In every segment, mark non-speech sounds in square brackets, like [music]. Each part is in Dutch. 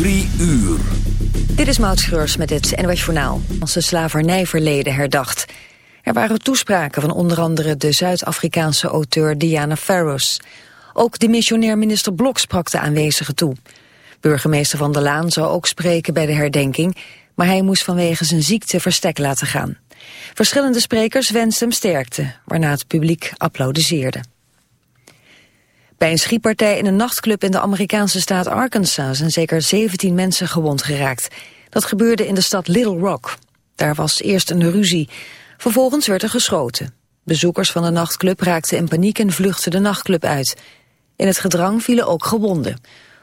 Drie uur. Dit is Maud Schreurs met het NOS Journaal. Als de slavernijverleden herdacht. Er waren toespraken van onder andere de Zuid-Afrikaanse auteur Diana Ferros. Ook de missionair minister Blok sprak de aanwezigen toe. Burgemeester Van der Laan zou ook spreken bij de herdenking... maar hij moest vanwege zijn ziekte verstek laten gaan. Verschillende sprekers wensten hem sterkte, waarna het publiek applaudisseerde. Bij een schietpartij in een nachtclub in de Amerikaanse staat Arkansas zijn zeker 17 mensen gewond geraakt. Dat gebeurde in de stad Little Rock. Daar was eerst een ruzie. Vervolgens werd er geschoten. Bezoekers van de nachtclub raakten in paniek en vluchtten de nachtclub uit. In het gedrang vielen ook gewonden.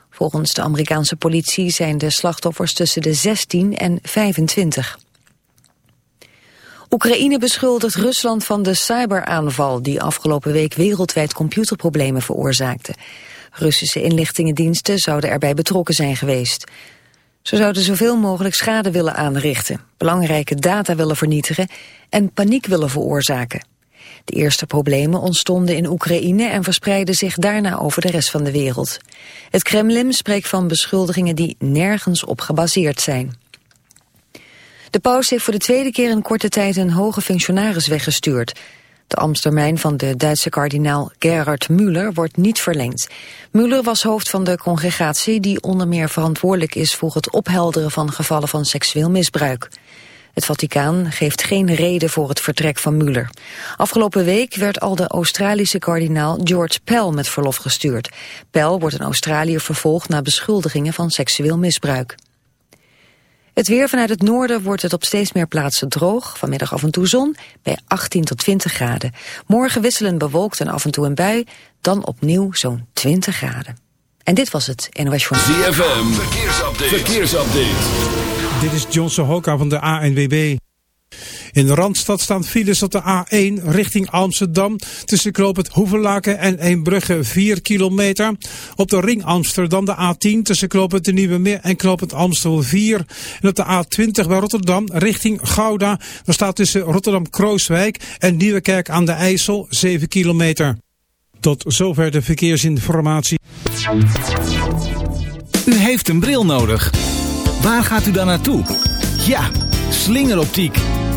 Volgens de Amerikaanse politie zijn de slachtoffers tussen de 16 en 25. Oekraïne beschuldigt Rusland van de cyberaanval die afgelopen week wereldwijd computerproblemen veroorzaakte. Russische inlichtingendiensten zouden erbij betrokken zijn geweest. Ze zouden zoveel mogelijk schade willen aanrichten, belangrijke data willen vernietigen en paniek willen veroorzaken. De eerste problemen ontstonden in Oekraïne en verspreidden zich daarna over de rest van de wereld. Het Kremlin spreekt van beschuldigingen die nergens op gebaseerd zijn. De paus heeft voor de tweede keer in korte tijd een hoge functionaris weggestuurd. De ambtstermijn van de Duitse kardinaal Gerhard Müller wordt niet verlengd. Müller was hoofd van de congregatie die onder meer verantwoordelijk is voor het ophelderen van gevallen van seksueel misbruik. Het Vaticaan geeft geen reden voor het vertrek van Müller. Afgelopen week werd al de Australische kardinaal George Pell met verlof gestuurd. Pell wordt in Australië vervolgd na beschuldigingen van seksueel misbruik. Het weer vanuit het noorden wordt het op steeds meer plaatsen droog. Vanmiddag af en toe zon bij 18 tot 20 graden. Morgen wisselen bewolkt en af en toe een bui. Dan opnieuw zo'n 20 graden. En dit was het NOS van ZFM, verkeersupdate. verkeersupdate. Dit is Johnson Hoka van de ANWB. In de Randstad staan files op de A1 richting Amsterdam tussen Knoopend Hoevelaken en Eembrugge 4 kilometer. Op de ring Amsterdam de A10 tussen Knoopend de Nieuwe Meer en Knoopend Amstel 4. En op de A20 bij Rotterdam richting Gouda. Daar staat tussen Rotterdam-Krooswijk en Nieuwekerk aan de IJssel 7 kilometer. Tot zover de verkeersinformatie. U heeft een bril nodig. Waar gaat u dan naartoe? Ja, slingeroptiek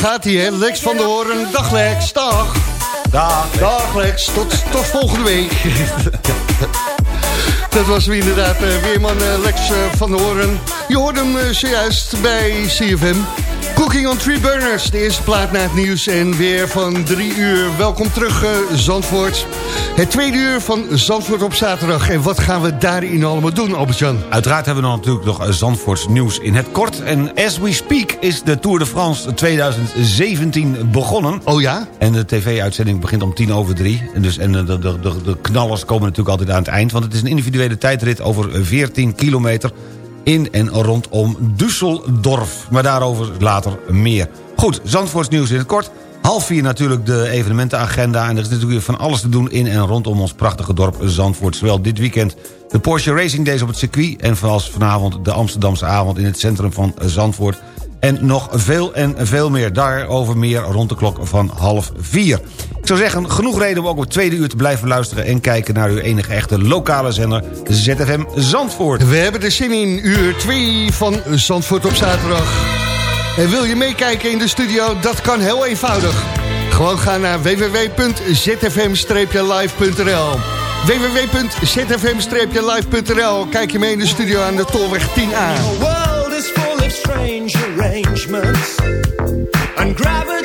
Gaat hij, hè? Lex van de Hoorn. Dag Lex, dag. Dag. Dag Lex, tot, tot volgende week. [laughs] Dat was wie inderdaad uh, weerman uh, Lex uh, van de Hoorn. Je hoorde hem zojuist bij CFM. Cooking on Three Burners, de eerste plaat na het nieuws en weer van drie uur. Welkom terug, uh, Zandvoort. Het tweede uur van Zandvoort op zaterdag. En wat gaan we daarin allemaal doen, Albert-Jan? Uiteraard hebben we natuurlijk nog Zandvoorts nieuws in het kort. En as we speak is de Tour de France 2017 begonnen. Oh ja? En de tv-uitzending begint om tien over drie. En, dus, en de, de, de, de knallers komen natuurlijk altijd aan het eind. Want het is een individuele tijdrit over 14 kilometer in en rondom Düsseldorf. Maar daarover later meer. Goed, Zandvoorts nieuws in het kort. Half vier natuurlijk de evenementenagenda. En er is natuurlijk van alles te doen in en rondom ons prachtige dorp Zandvoort. Zowel dit weekend de Porsche Racing Days op het circuit... en vanavond de Amsterdamse avond in het centrum van Zandvoort. En nog veel en veel meer. Daarover meer rond de klok van half vier. Ik zou zeggen, genoeg reden om ook het tweede uur te blijven luisteren... en kijken naar uw enige echte lokale zender, ZFM Zandvoort. We hebben de zin in uur 2 van Zandvoort op zaterdag. En wil je meekijken in de studio? Dat kan heel eenvoudig. Gewoon ga naar www.zfm-live.nl www.zfm-live.nl Kijk je mee in de studio aan de Tolweg 10A. Strange arrangements and gravity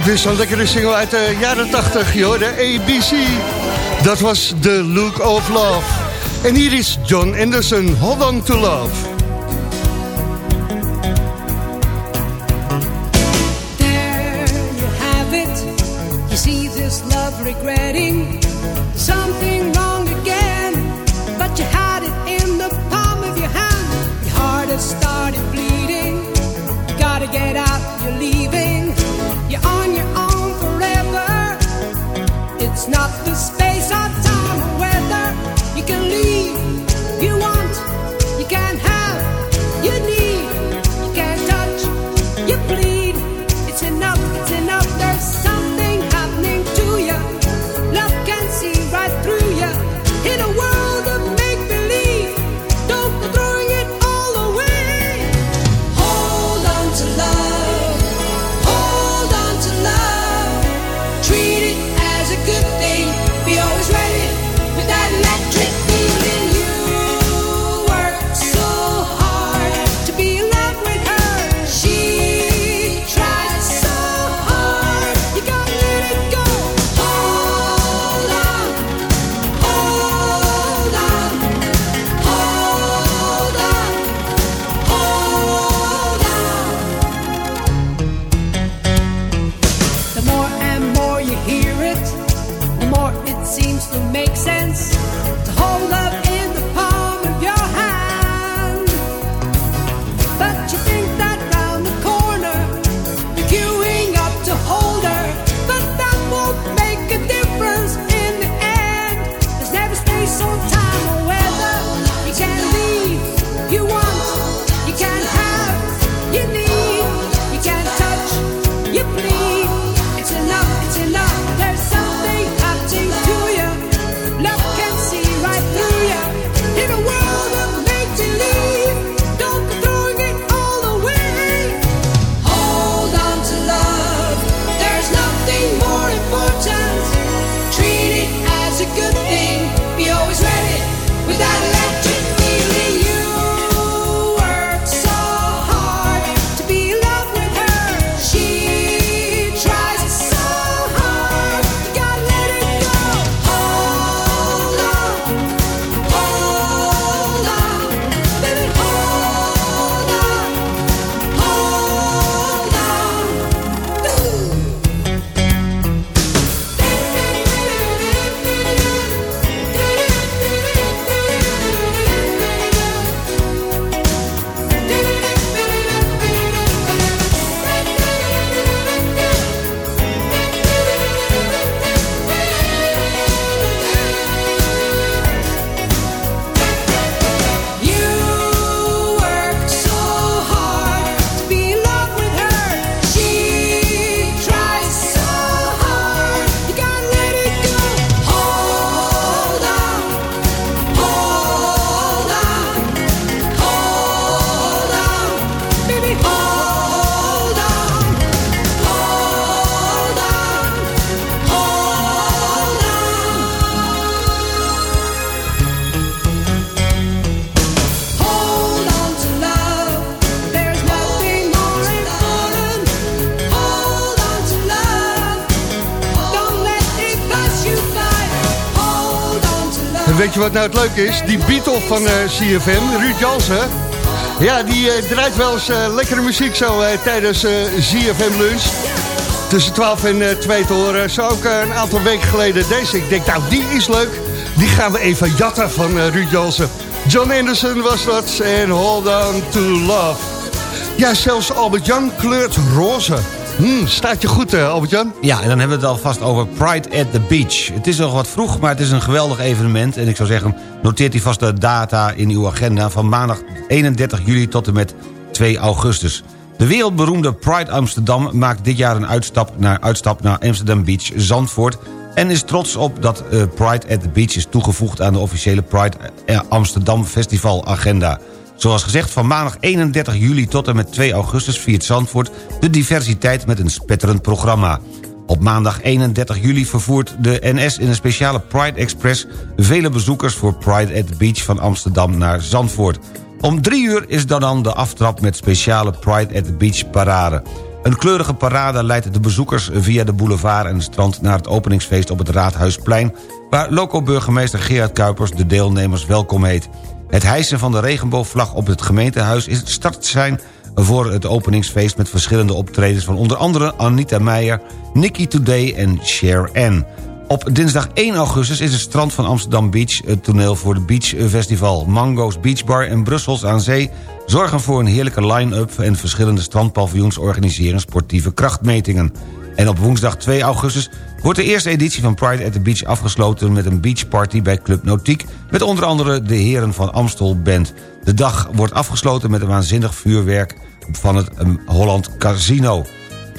Ook weer zo'n lekkere single uit de jaren 80, joh, de ABC. Dat was The Look of Love. En hier is John Anderson, Hold On To Love. There you have it. You see this love regretting something wrong again, but you had it in the palm of your hand. Your heart has started bleeding. Gotta get out, you're leaving. Weet je wat nou het leuke is? Die Beatle van eh, CFM, Ruud Jansen... Ja, die eh, draait wel eens eh, lekkere muziek zo tijdens CFM Lunch. Tussen 12 en eh 2 te horen. Zo ook een aantal weken geleden deze. Ik denk, nou, die is leuk. Die gaan we even jatten van Ruud Jansen. John Anderson was dat. En Hold On To Love. Ja, zelfs Albert-Jan kleurt roze. Hmm, staat je goed, eh, Albert-Jan? Ja, en dan hebben we het alvast over Pride at the Beach. Het is nog wat vroeg, maar het is een geweldig evenement. En ik zou zeggen, noteert u vast de data in uw agenda... van maandag 31 juli tot en met 2 augustus. De wereldberoemde Pride Amsterdam maakt dit jaar een uitstap naar, uitstap naar Amsterdam Beach Zandvoort... en is trots op dat eh, Pride at the Beach is toegevoegd... aan de officiële Pride eh, Amsterdam Festival agenda... Zoals gezegd, van maandag 31 juli tot en met 2 augustus viert Zandvoort de diversiteit met een spetterend programma. Op maandag 31 juli vervoert de NS in een speciale Pride Express... vele bezoekers voor Pride at the Beach van Amsterdam naar Zandvoort. Om drie uur is dan dan de aftrap met speciale Pride at the Beach parade. Een kleurige parade leidt de bezoekers via de boulevard en het strand... naar het openingsfeest op het Raadhuisplein... waar loco-burgemeester Gerard Kuipers de deelnemers welkom heet. Het hijsen van de regenboogvlag op het gemeentehuis is het startsein voor het openingsfeest... met verschillende optredens van onder andere Anita Meijer... Nicky Today en Cher Ann. Op dinsdag 1 augustus is het strand van Amsterdam Beach... het toneel voor de Beach Festival. Mango's Beach Bar en Brussels aan Zee... zorgen voor een heerlijke line-up... en verschillende strandpaviljoens organiseren sportieve krachtmetingen. En op woensdag 2 augustus wordt de eerste editie van Pride at the Beach afgesloten... met een beachparty bij Club Nautiek... met onder andere de heren van Amstel Band. De dag wordt afgesloten met een waanzinnig vuurwerk van het um, Holland Casino.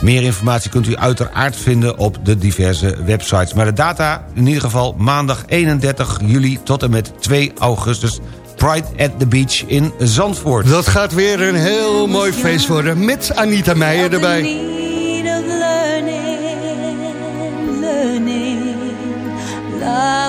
Meer informatie kunt u uiteraard vinden op de diverse websites. Maar de data in ieder geval maandag 31 juli tot en met 2 augustus... Pride at the Beach in Zandvoort. Dat gaat weer een heel mooi feest worden met Anita Meijer erbij.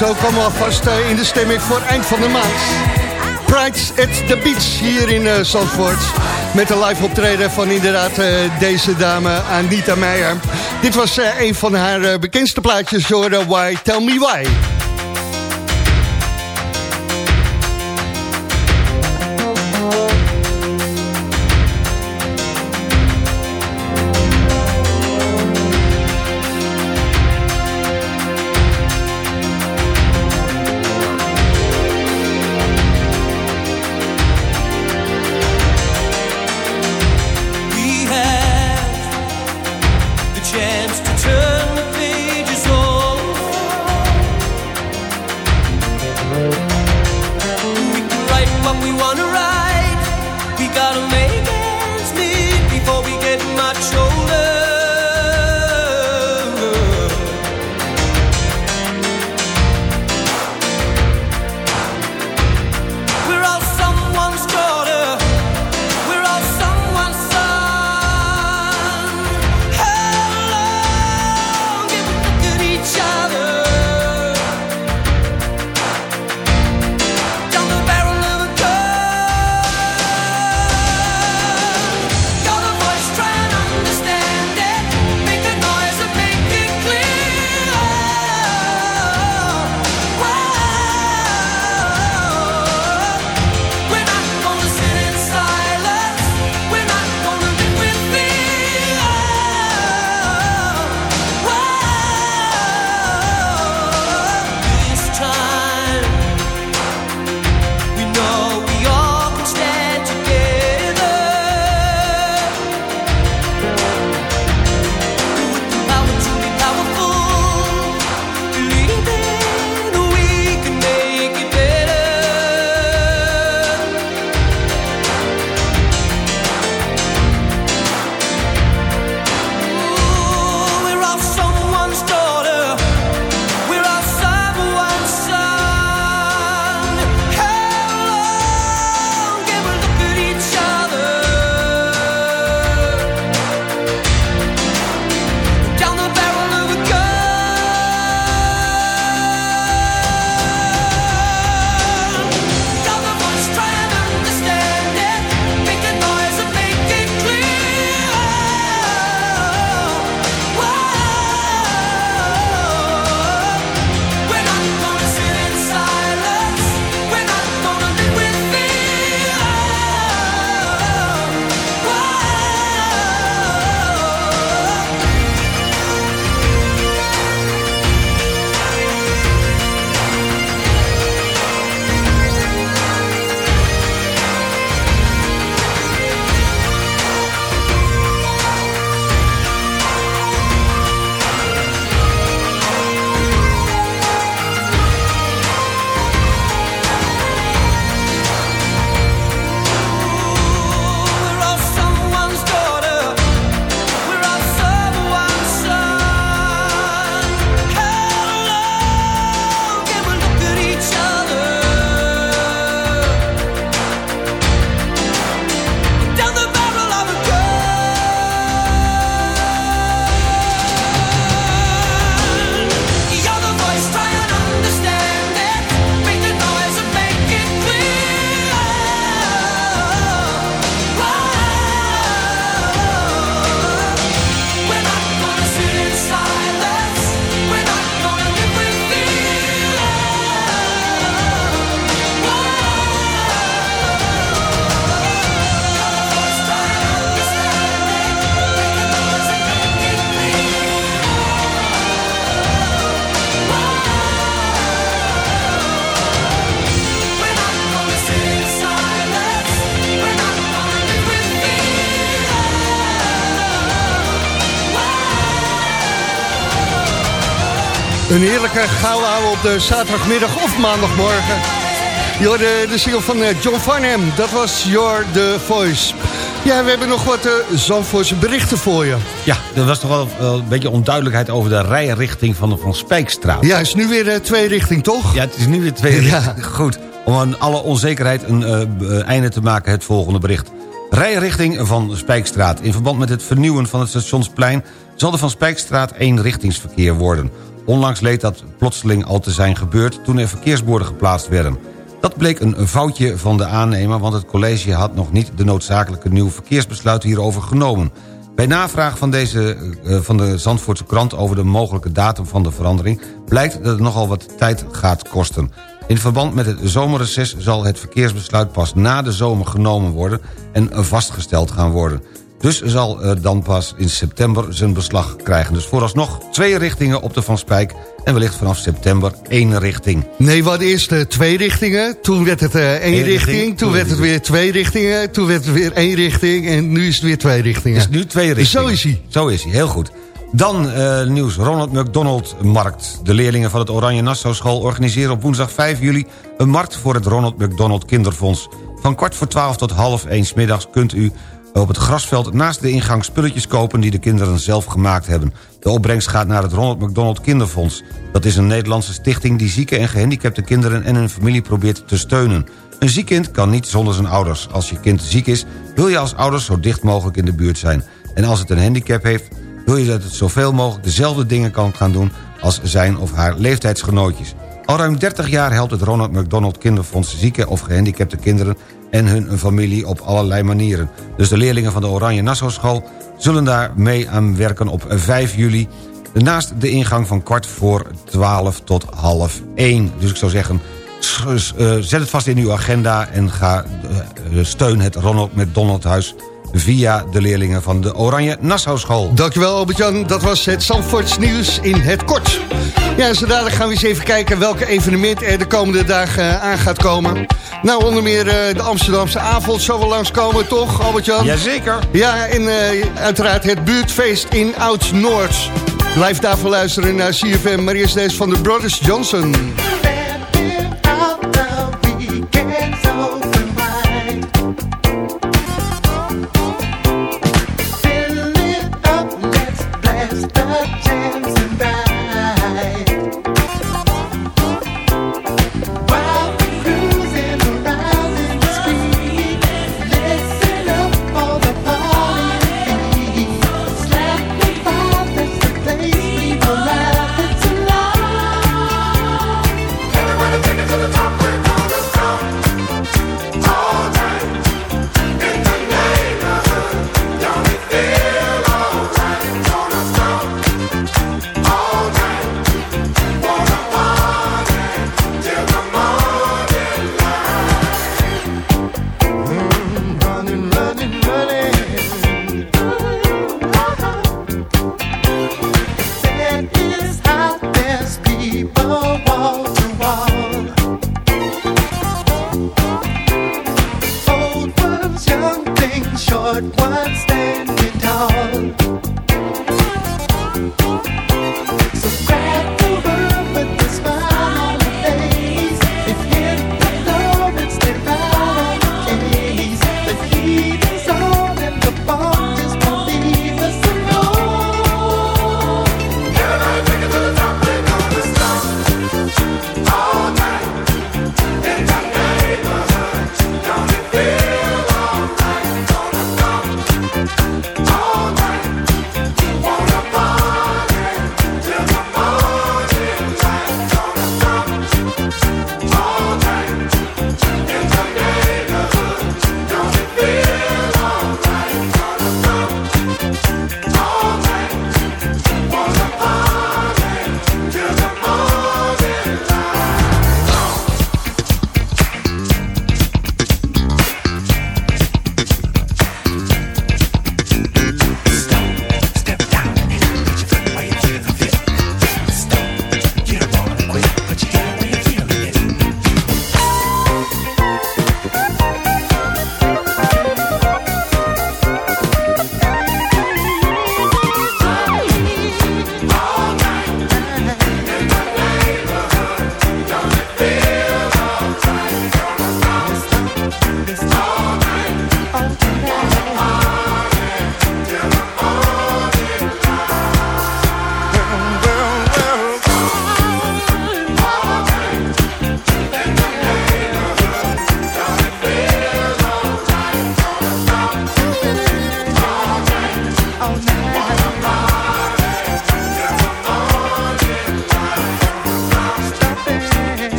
zo komen we alvast eh, in de stemming voor eind van de maand. Pride at the Beach hier in eh, Zandvoort. Met een live optreden van inderdaad eh, deze dame Anita Meijer. Dit was een van haar bekendste plaatjes, Jordan Why Tell Me Why. Een heerlijke gauw houden op de zaterdagmiddag of maandagmorgen. Je hoorde de single van eh, John Farnham. Dat was Your The Voice. Ja, we hebben nog wat uh, Zandvoortse berichten voor je. Ja, er was toch wel, een beetje onduidelijkheid over de rijrichting van de Van Spijkstraat. Ja, is nu weer uh, twee richting, toch? Ja, het is nu weer twee Ja. richting. Goed, om aan alle onzekerheid een eh, einde te maken het volgende bericht. Rijrichting van Spijkstraat. In verband met het vernieuwen van het stationsplein... zal er van Spijkstraat eenrichtingsverkeer worden. Onlangs leed dat plotseling al te zijn gebeurd... toen er verkeersborden geplaatst werden. Dat bleek een foutje van de aannemer... want het college had nog niet de noodzakelijke nieuwe verkeersbesluit hierover genomen. Bij navraag van, deze, eh, van de Zandvoortse krant over de mogelijke datum van de verandering... blijkt dat het nogal wat tijd gaat kosten. In verband met het zomerreces zal het verkeersbesluit pas na de zomer genomen worden... en vastgesteld gaan worden. Dus zal eh, dan pas in september zijn beslag krijgen. Dus vooralsnog twee richtingen op de Van Spijk... en wellicht vanaf september één richting. Nee, we hadden eerst eh, twee richtingen. Toen werd het eh, één Eén richting. richting. Toen werd het weer twee richtingen. Toen werd het weer één richting. En nu is het weer twee richtingen. Is nu twee richtingen. Zo is hij. Zo is hij, heel goed. Dan nieuws. Ronald McDonald Markt. De leerlingen van het Oranje Nassau School organiseren op woensdag 5 juli... een markt voor het Ronald McDonald Kinderfonds. Van kwart voor twaalf tot half één 's middags kunt u op het grasveld naast de ingang spulletjes kopen... die de kinderen zelf gemaakt hebben. De opbrengst gaat naar het Ronald McDonald Kinderfonds. Dat is een Nederlandse stichting die zieke en gehandicapte kinderen... en hun familie probeert te steunen. Een ziek kind kan niet zonder zijn ouders. Als je kind ziek is, wil je als ouders zo dicht mogelijk in de buurt zijn. En als het een handicap heeft, wil je dat het zoveel mogelijk dezelfde dingen kan gaan doen... als zijn of haar leeftijdsgenootjes. Al ruim 30 jaar helpt het Ronald McDonald Kinderfonds... zieke of gehandicapte kinderen en hun familie op allerlei manieren. Dus de leerlingen van de Oranje Nassau School... zullen daar mee aan werken op 5 juli... naast de ingang van kwart voor 12 tot half 1. Dus ik zou zeggen, eh, zet het vast in uw agenda... en ga eh, steun het Ronald McDonald Huis via de leerlingen van de Oranje Nassau School. Dankjewel Albert-Jan, dat was het Zandvoorts nieuws in het kort. Ja, en zo dadelijk gaan we eens even kijken welke evenementen er de komende dagen eh, aan gaat komen. Nou, onder meer eh, de Amsterdamse avond zal wel langskomen, toch Albert-Jan? Jazeker. Ja, en eh, uiteraard het buurtfeest in Oud-Noord. Blijf daarvoor luisteren naar CFM, maar eerst deze van de Brothers Johnson.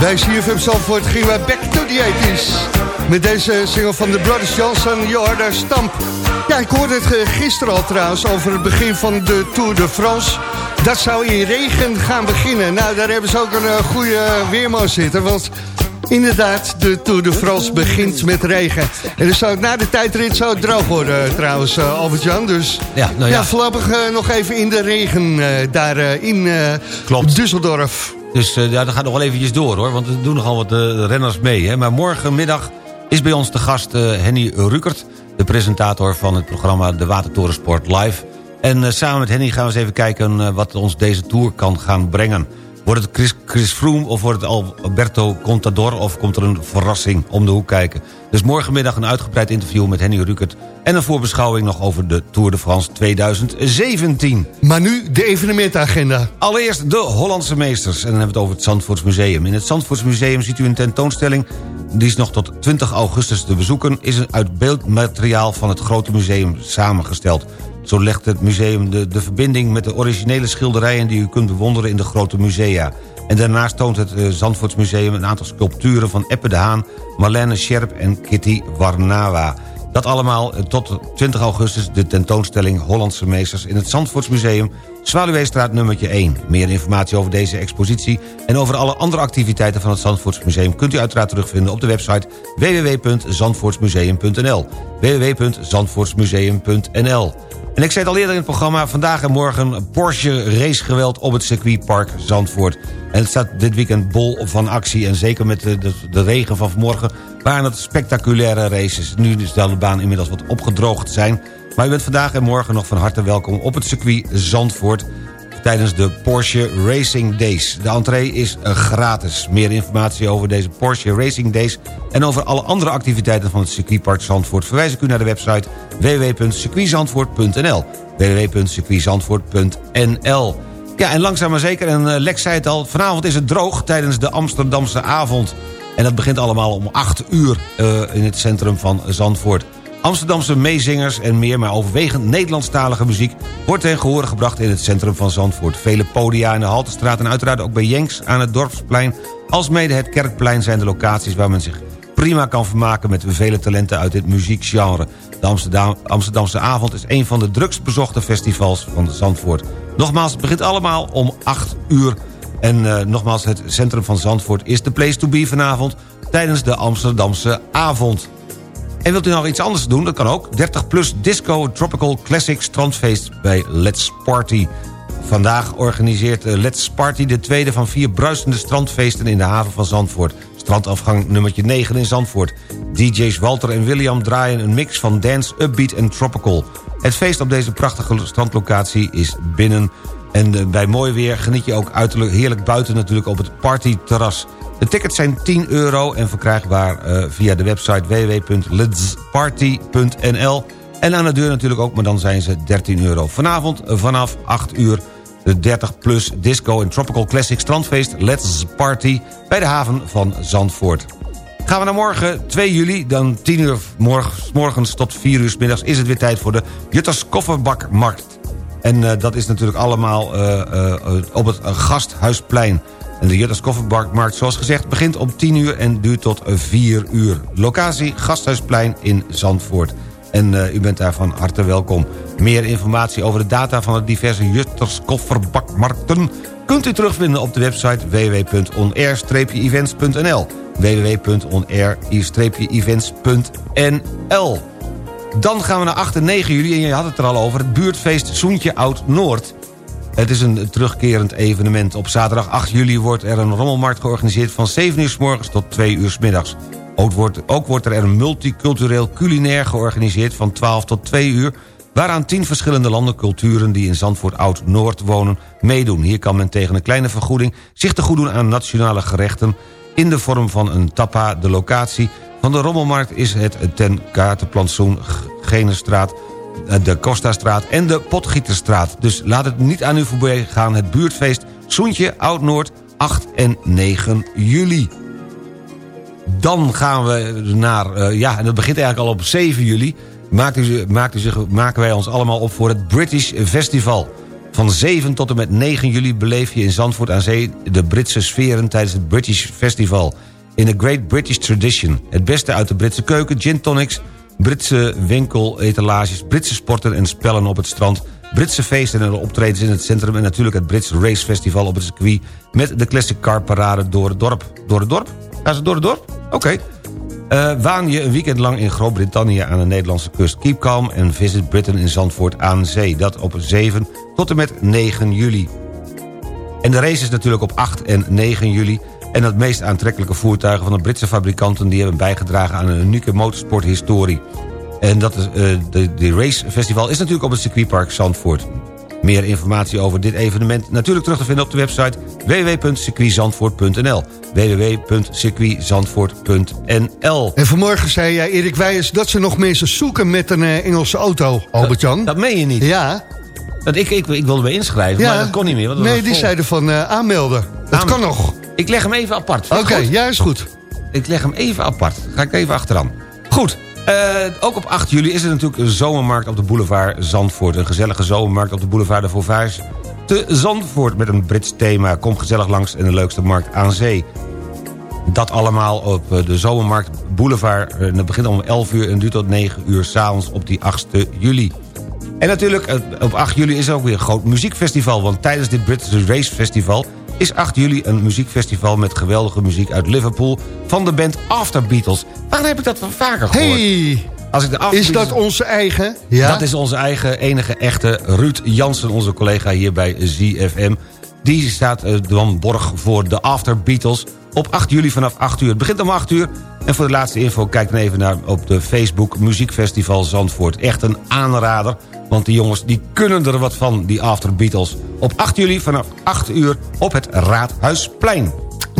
Bij CFM Zandvoort gingen wij back to the 80s. Met deze single van de Brothers Johnson, je hoorde Stamp. Ja, ik hoorde het eh, gisteren al trouwens over het begin van de Tour de France. Dat zou in regen gaan beginnen. Nou, daar hebben ze ook een eh, goede weerman zitten. Want inderdaad, de Tour de France begint met regen. En dan zou het na de tijdrit zou het droog worden eh, trouwens, Albert-Jan. Dus Ja, nou ja. voorlopig nog even in de regen daar in Klopt. Düsseldorf. Dus eh, ja, dat gaat nog wel eventjes door hoor, want er doen nogal wat eh, renners mee. Hè? Maar morgenmiddag is bij ons de gast eh, Henny Rukert... de presentator van het programma De Watertorensport Live. En samen met Henny gaan we eens even kijken wat ons deze Tour kan gaan brengen. Wordt het Chris, Chris Froome of wordt het Alberto Contador... of komt er een verrassing om de hoek kijken? Dus morgenmiddag een uitgebreid interview met Henny Rukert... en een voorbeschouwing nog over de Tour de France 2017. Maar nu de evenementagenda. Allereerst de Hollandse meesters. En dan hebben we het over het Zandvoortsmuseum. In het Zandvoortsmuseum ziet u een tentoonstelling... die is nog tot 20 augustus te bezoeken... is een uit beeldmateriaal van het grote museum samengesteld. Zo legt het museum de, de verbinding met de originele schilderijen... die u kunt bewonderen in de grote musea. En daarnaast toont het eh, Zandvoortsmuseum een aantal sculpturen... van Eppe de Haan, Marlene Scherp en Kitty Warnawa... Dat allemaal eh, tot 20 augustus de tentoonstelling Hollandse Meesters... in het Zandvoortsmuseum, Zwaluweestraat nummertje 1. Meer informatie over deze expositie en over alle andere activiteiten van het Zandvoortsmuseum... kunt u uiteraard terugvinden op de website www.zandvoortsmuseum.nl www.zandvoortsmuseum.nl en ik zei het al eerder in het programma... vandaag en morgen Porsche racegeweld op het circuitpark Zandvoort. En het staat dit weekend bol van actie. En zeker met de, de, de regen van vanmorgen waren het spectaculaire races. Nu is de baan inmiddels wat opgedroogd zijn. Maar u bent vandaag en morgen nog van harte welkom op het circuit Zandvoort tijdens de Porsche Racing Days. De entree is eh, gratis. Meer informatie over deze Porsche Racing Days... en over alle andere activiteiten van het circuitpark Zandvoort... verwijs ik u naar de website www.circuitzandvoort.nl www.circuitzandvoort.nl Ja, en langzaam maar zeker, en eh, Lex zei het al... vanavond is het droog tijdens de Amsterdamse avond. En dat begint allemaal om 8 uur eh, in het centrum van Zandvoort. Amsterdamse meezingers en meer, maar overwegend Nederlandstalige muziek... wordt ten gehore gebracht in het centrum van Zandvoort. Vele podia in de Haltestraat en uiteraard ook bij Jenks aan het Dorpsplein... alsmede het Kerkplein zijn de locaties waar men zich prima kan vermaken... met vele talenten uit dit muziekgenre. De Amsterdam, Amsterdamse avond is een van de drukst bezochte festivals van Zandvoort. Nogmaals, het begint allemaal om 8 uur... En eh, nogmaals, het centrum van Zandvoort is de place to be vanavond... tijdens de Amsterdamse avond. En wilt u nog iets anders doen? Dat kan ook. 30 plus Disco Tropical Classic Strandfeest bij Let's Party. Vandaag organiseert eh, Let's Party de tweede van vier bruisende strandfeesten in de haven van Zandvoort. Strandafgang nummertje 9 in Zandvoort. DJ's Walter en William draaien een mix van dance, upbeat en tropical. Het feest op deze prachtige strandlocatie is binnen... En eh, bij mooi weer geniet je ook uiterlijk heerlijk buiten natuurlijk op het partyterras. De tickets zijn 10 euro en verkrijgbaar eh, via de website www.letsparty.nl. En aan de deur natuurlijk ook, maar dan zijn ze 13 euro. Vanavond eh, vanaf 8 uur de 30 plus disco en tropical classic strandfeest Let's Party bij de haven van Zandvoort. Gaan we naar morgen, 2 juli, dan 10 uur morgens, tot 4 uur middags... is het weer tijd voor de Jutters Kofferbakmarkt. En eh, dat is natuurlijk allemaal op het Gasthuisplein. En de Jutters Kofferbakmarkt, zoals gezegd, begint om 10 uur en duurt tot 4 uur. Locatie Gasthuisplein in Zandvoort. En eh, u bent daar van harte welkom. Meer informatie over de data van de diverse Jutters Kofferbakmarkten... kunt u terugvinden op de website www.onair-events.nl www.onair-events.nl dan gaan we naar 8 en 9 juli, en je had het er al over... het buurtfeest Soentje Oud-Noord. Het is een terugkerend evenement. Op zaterdag 8 juli wordt er een rommelmarkt georganiseerd... van 7 uur s morgens tot 2 uur s middags. Ook wordt, er een multicultureel culinair georganiseerd... van 12 tot 2 uur... waaraan 10 verschillende landen, culturen die in Zandvoort Oud-Noord wonen... meedoen. Hier kan men tegen een kleine vergoeding zich te goed doen aan nationale gerechten... in de vorm van een tappa. De locatie van de rommelmarkt is het ten Kaartenplantsoen, Genestraat, de Costastraat en de Potgieterstraat. Dus laat het niet aan u voorbij gaan. Het buurtfeest Soentje, Oud-Noord, 8 en 9 juli. Dan gaan we naar, eh, ja, en dat begint eigenlijk al op 7 juli... Maakt u, maakt u zich, maken wij ons allemaal op voor het British Festival. Van 7 tot en met 9 juli beleef je in Zandvoort aan Zee... de Britse sferen tijdens het British Festival. In the Great British Tradition. Het beste uit de Britse keuken, gin tonics... Britse winkeletalages, Britse sporten en spellen op het strand... Britse feesten en optredens in het centrum... en natuurlijk het Brits Race Festival op het circuit... met de Classic Car Parade door het dorp. Door het dorp? Gaan ze door het dorp? Oké. Eh, waan je een weekend lang in Groot-Brittannië aan de Nederlandse kust. Keep calm en visit Britain in Zandvoort aan zee. Dat op 7 tot en met 9 juli. En de race is natuurlijk op 8 en 9 juli. En het meest aantrekkelijke voertuigen van de Britse fabrikanten... die hebben bijgedragen aan een unieke motorsporthistorie. En dat is, eh, de, de Race Festival is natuurlijk op het circuitpark Zandvoort. Meer informatie over dit evenement natuurlijk terug te vinden op de website www.circuitzandvoort.nl www.circuitzandvoort.nl En vanmorgen zei jij, Erik Wijers, dat ze nog mensen zoeken met een eh, Engelse auto, Albert-Jan. Dat meen je niet. Ja, Dat ik, ik, ik wilde me inschrijven, ja. maar dat kon niet meer. Nee, die vol. zeiden van eh, aanmelden. Dat kan nog. Ik leg hem even apart. Oké, het goed? ja, is goed. Ik leg hem even apart. Ga ik even achteraan. Goed. eh, ook op 8 juli is er natuurlijk een zomermarkt op de boulevard Zandvoort. Een gezellige zomermarkt op de boulevard de Vauvage te Zandvoort... met een Brits thema. Kom gezellig langs en de leukste markt aan zee. Dat allemaal op eh, de Zomermarkt Boulevard. Eh, Het begint om 11 uur en duurt tot 9 uur s'avonds op die 8 juli. En natuurlijk, op 8 juli is er ook weer een groot muziekfestival... want tijdens dit British Race Festival is 8 juli een muziekfestival... met geweldige muziek uit Liverpool van de band After Beatles. Waarom heb ik dat wel vaker gehoord? Hey, Als ik de After is dat onze eigen? Ja. dat is onze eigen enige echte Ruud Jansen, onze collega hier bij ZFM. Die staat eh, dan borg voor de After Beatles op 8 juli vanaf 8 uur. Het begint om 8 uur. En voor de laatste info kijk dan even naar op de Facebook Muziekfestival Zandvoort. Echt een aanrader, want die jongens die kunnen er wat van, die After Beatles. Op 8 juli vanaf 8 uur op het Raadhuisplein.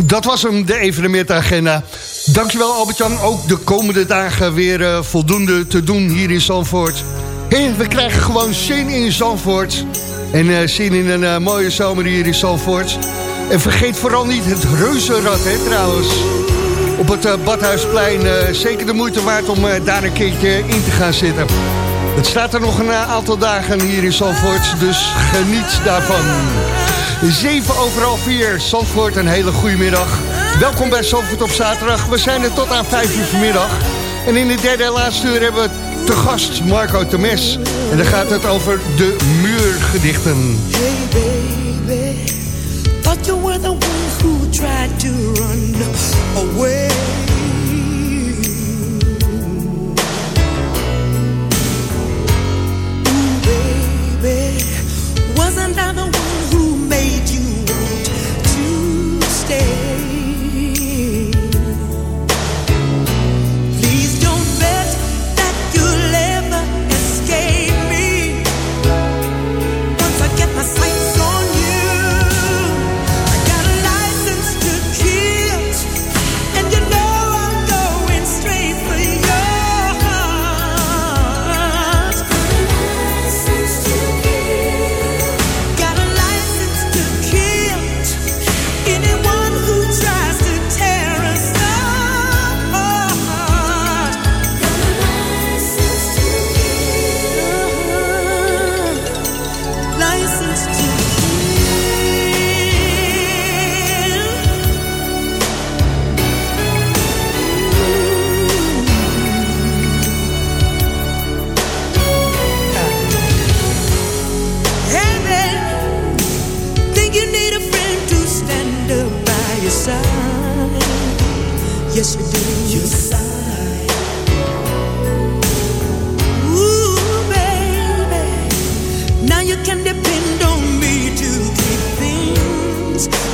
Dat was hem, de evenementagenda. Dankjewel Albert-Jan. Ook de komende dagen weer eh, voldoende te doen hier in Zandvoort. Hey, we krijgen gewoon zin in Zandvoort. En eh, zin in een eh, mooie zomer hier in Zandvoort. En vergeet vooral niet het reuzenrad, hè, trouwens. Op het Badhuisplein. zeker de moeite waard om daar een keertje in te gaan zitten. Het staat er nog een eh, aantal dagen hier in Zandvoort. Dus geniet daarvan. 7 over half 4, Zandvoort, een hele goede middag. Welkom bij Zandvoort op zaterdag. We zijn er tot aan 5 uur vanmiddag. En in de derde en laatste uur hebben we te gast Marco Temes. En dan gaat het over de muurgedichten. Hey baby, you were the one who tried to run away. Wasn't I the one can depend on me to keep things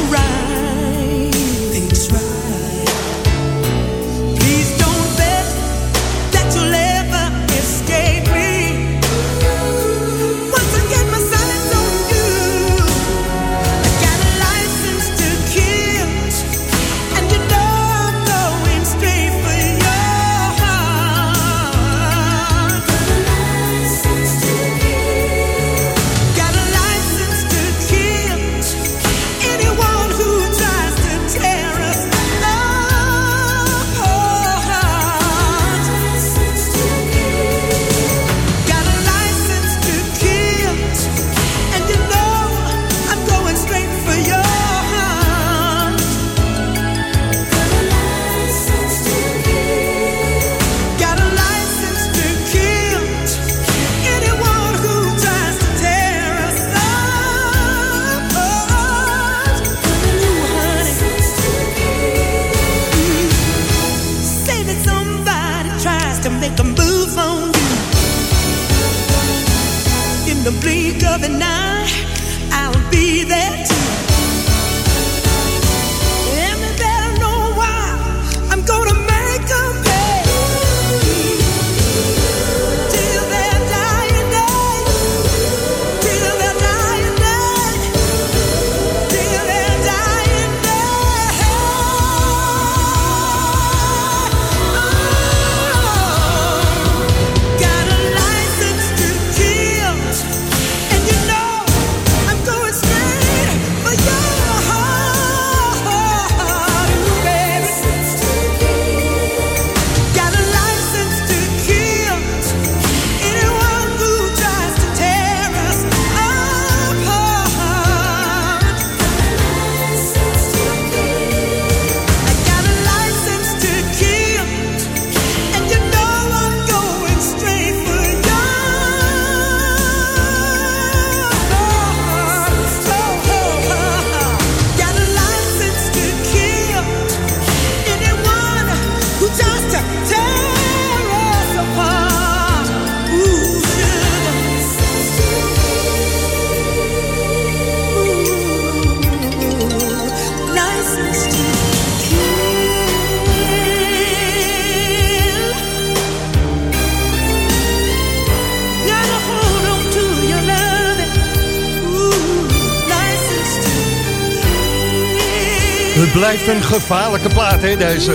blijft een gevaarlijke plaat, hè, deze.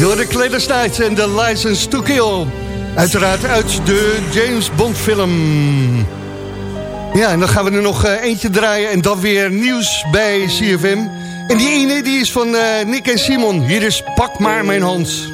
Door de Kledderstijds en de License to Kill. Uiteraard uit de James Bond film. Ja, en dan gaan we er nog eh, eentje draaien en dan weer nieuws bij CFM. En die ene die is van eh, Nick en Simon. Hier is Pak maar mijn hand.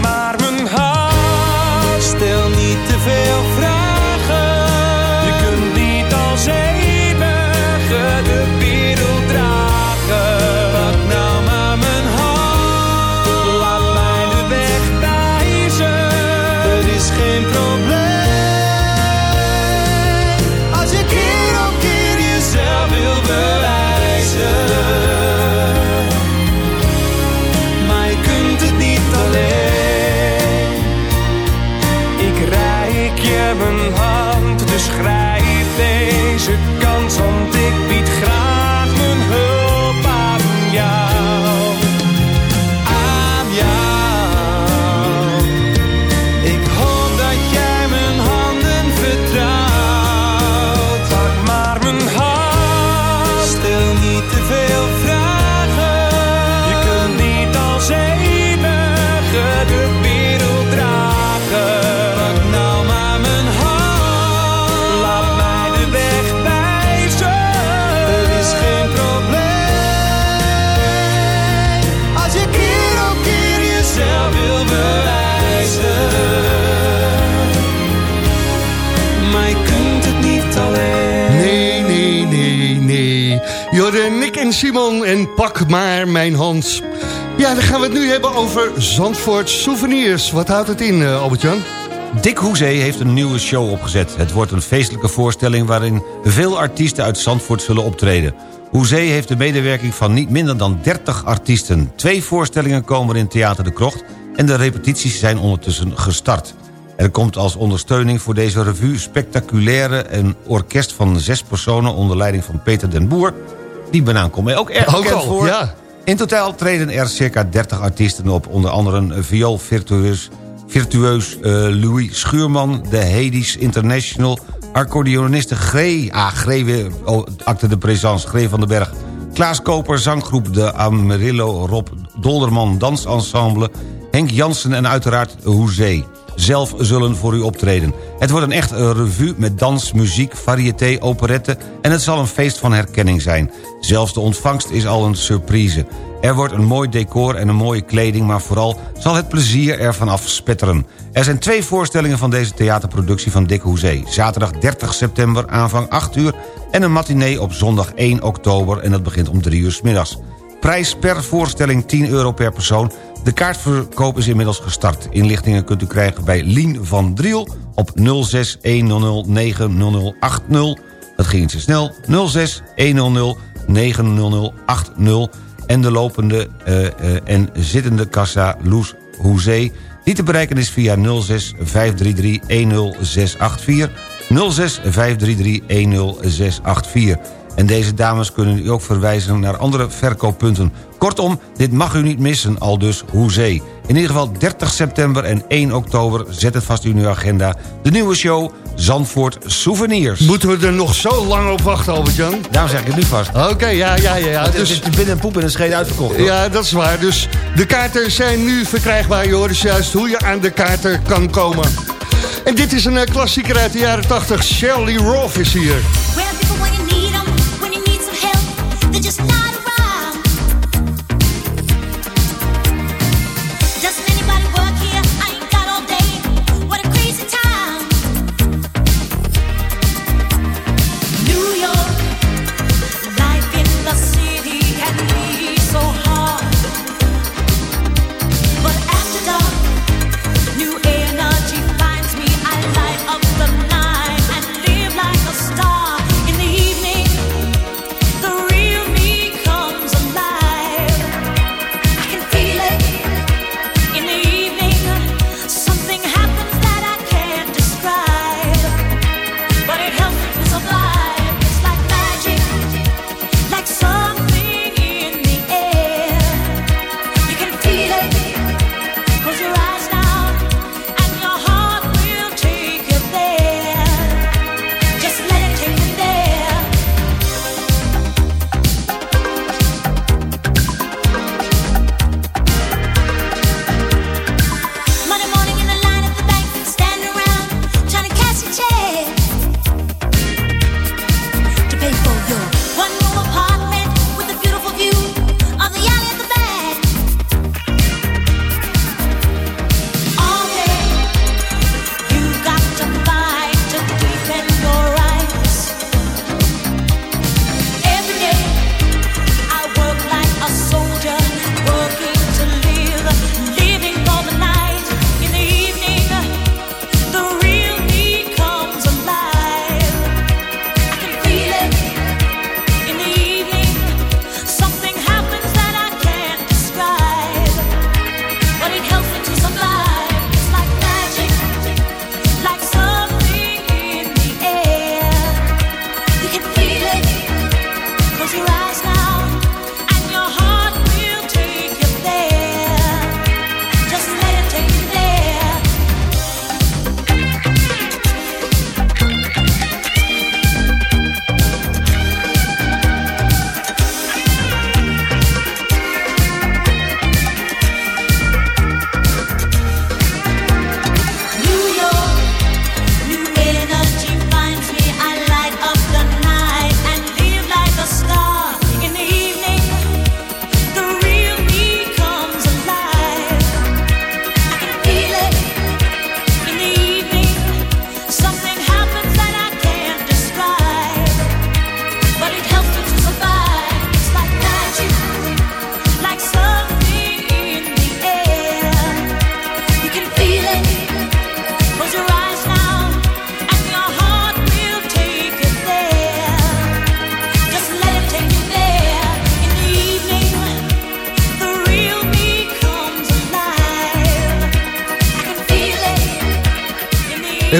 Simon en pak maar mijn hand. Ja, dan gaan we het nu hebben over Zandvoort Souvenirs. Wat houdt het in, eh, Albert-Jan? Dick Hoezee heeft een nieuwe show opgezet. Het wordt een feestelijke voorstelling waarin veel artiesten uit Zandvoort zullen optreden. Hoezee heeft de medewerking van niet minder dan 30 artiesten. Twee voorstellingen komen in Theater de Krocht... en de repetities zijn ondertussen gestart. Er komt als ondersteuning voor deze revue spectaculaire... een orkest van zes personen onder leiding van Peter den Boer. Die banaan komt mij ook erg Ook bekend al, voor. ja. In totaal treden er circa 30 artiesten op. Onder andere een vioolvirtueus virtueus eh, Louis Schuurman... de Hades International, accordeoniste Gree... Ah, Gree weer, oh, acte de présence, Gree van den Berg... Klaas Koper, zanggroep de Amarillo Rob Dolderman Dansensemble... Henk Jansen en uiteraard Hoezee. Zelf zullen voor u optreden. Het wordt een echt revue met dans, muziek, variété, operette... en het zal een feest van herkenning zijn. Zelfs de ontvangst is al een surprise. Er wordt een mooi decor en een mooie kleding... maar vooral zal het plezier ervan afspetteren. Er zijn twee voorstellingen van deze theaterproductie van Dick Hoezee. Zaterdag 30 september aanvang 8 uur... en een matinee op zondag 1 oktober... en dat begint om 3 uur s middags. Prijs per voorstelling 10 euro per persoon. De kaartverkoop is inmiddels gestart. Inlichtingen kunt u krijgen bij Lien van Driel op 06 100 90080. Dat ging iets te snel. 06 100 90080. En de lopende eh, eh, en zittende kassa Loes Hoezee... die te bereiken is via 06 533 10684... 06 533 10684. En deze dames kunnen u ook verwijzen naar andere verkooppunten. Kortom, dit mag u niet missen, al dus Hoezee. In ieder geval 30 september en 1 oktober, zet het vast in uw agenda... de nieuwe show Zandvoort Souvenirs. Moeten we er nog zo lang op wachten, Albert-Jan? Daarom zeg ik het nu vast. Oké, ja, ja, ja. ja. Het Dus, is binnen een poep en een scheet uitverkocht. hoor. ja, dat is waar. Dus de kaarten zijn nu verkrijgbaar. Hoort dus juist hoe je aan de kaarten kan komen. En dit is een eh, klassieker uit de jaren 80. Shirley Roth is hier.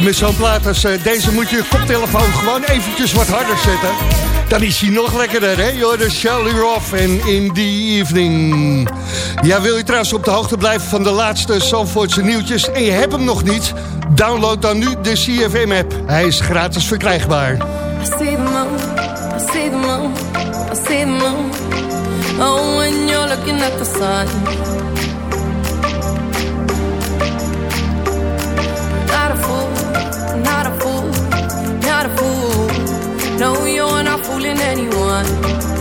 Met zo'n plaat als eh, deze moet je je koptelefoon gewoon eventjes wat harder zetten. Dan is hij nog lekkerder, hè? Joh, de Charlie Roth en In The Evening. Ja, wil je trouwens op de hoogte blijven van de laatste Zandvoortse nieuwtjes... en je hebt hem nog niet? Download dan nu de CFM-app. Hij is gratis verkrijgbaar. I not a fool, not a fool. No, you're not fooling anyone.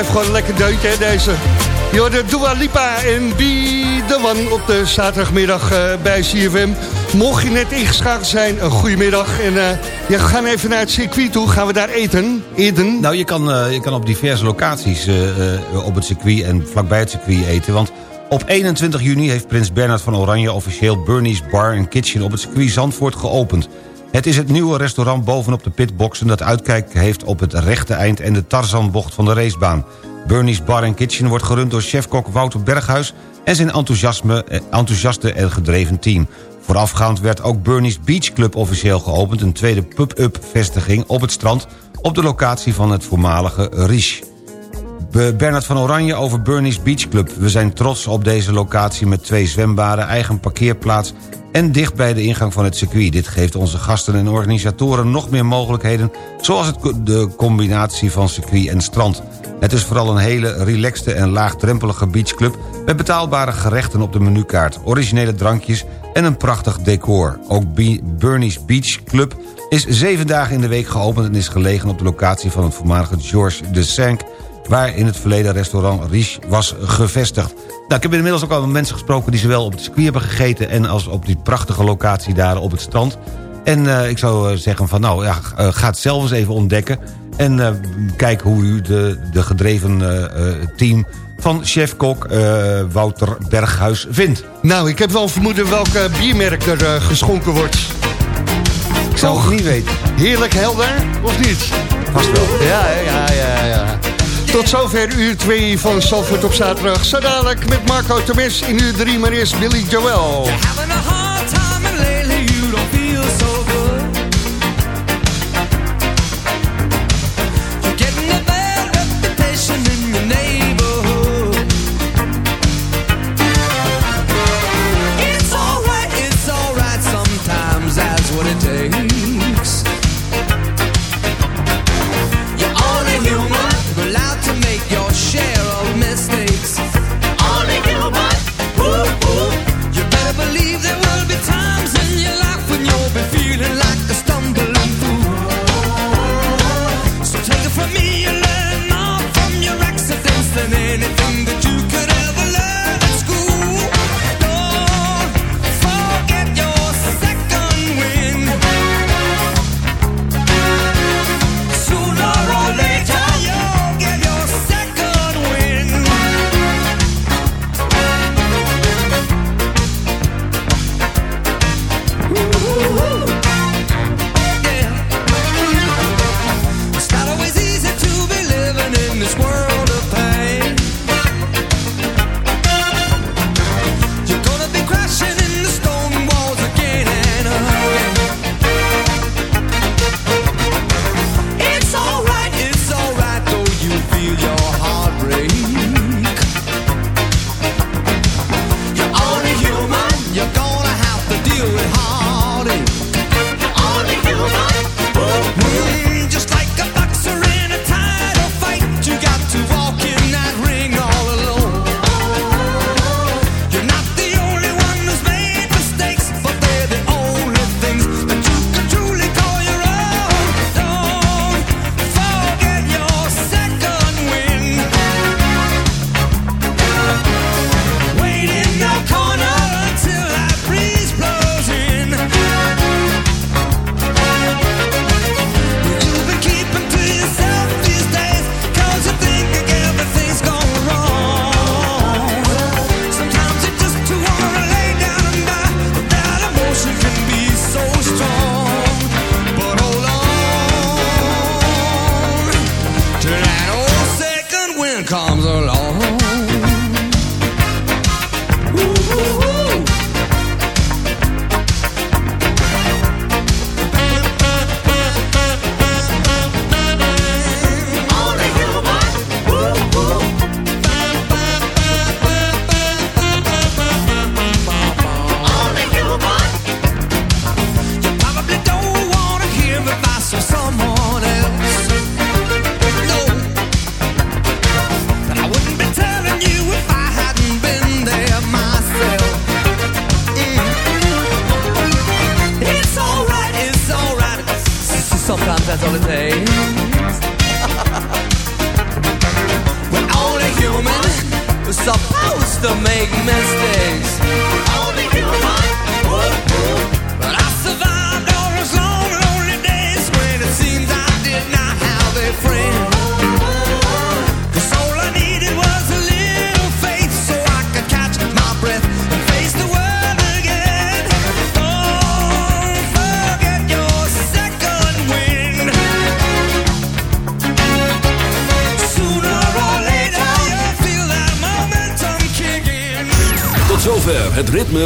Blijft gewoon een lekker deuntje, hè, deze. Hoorde Dua Lipa en Be The One op de zaterdagmiddag eh, bij CFM. Mocht je net ingeschakeld zijn, een. En ja, we gaan even naar het circuit toe. Gaan we daar eten? Eden? Nou, je kan, eh, je kan op diverse locaties op het circuit en vlakbij het circuit eten. Want op 21 juni heeft prins Bernhard van Oranje officieel Bernie's Bar and Kitchen op het circuit Zandvoort geopend. Het is het nieuwe restaurant bovenop de pitboxen dat uitkijk heeft op het rechte eind en de Tarzanbocht van de racebaan. Bernie's Bar Kitchen wordt gerund door chefkok Wouter Berghuis en zijn enthousiasme, eh, enthousiaste en gedreven team. Voorafgaand werd ook Bernie's Beach Club officieel geopend... een tweede pub-up vestiging op het strand... op de locatie van het voormalige Riche. Be- Bernard van Oranje over Bernie's Beach Club. We zijn trots op deze locatie met twee zwembaden, eigen parkeerplaats... en dicht bij de ingang van het circuit. Dit geeft onze gasten en organisatoren nog meer mogelijkheden... zoals de combinatie van circuit en strand. Het is vooral een hele relaxte en laagdrempelige beachclub... met betaalbare gerechten op de menukaart, originele drankjes en een prachtig decor. Ook Bernie's Beach Club is zeven dagen in de week geopend... en is gelegen op de locatie van het voormalige Georges de Cinq waar in het verleden restaurant Riche was gevestigd. Nou, ik heb inmiddels ook al met mensen gesproken... die zowel op het circuit hebben gegeten... en als op die prachtige locatie daar op het strand. En eh, ik zou eh, zeggen van nou, ja, eh, ga het zelf eens even ontdekken... en kijk hoe u de, de gedreven team van chef-kok Wouter Berghuis vindt. Nou, ik heb wel vermoeden welke biermerk er geschonken wordt. Ik zou het niet weten. Heerlijk helder, of niet? Vast wel. Ja, ja, ja, ja. Tot zover uur 2 van Salford op zaterdag. Zo met Marco Temes in uur 3, maar eerst Billy Joel.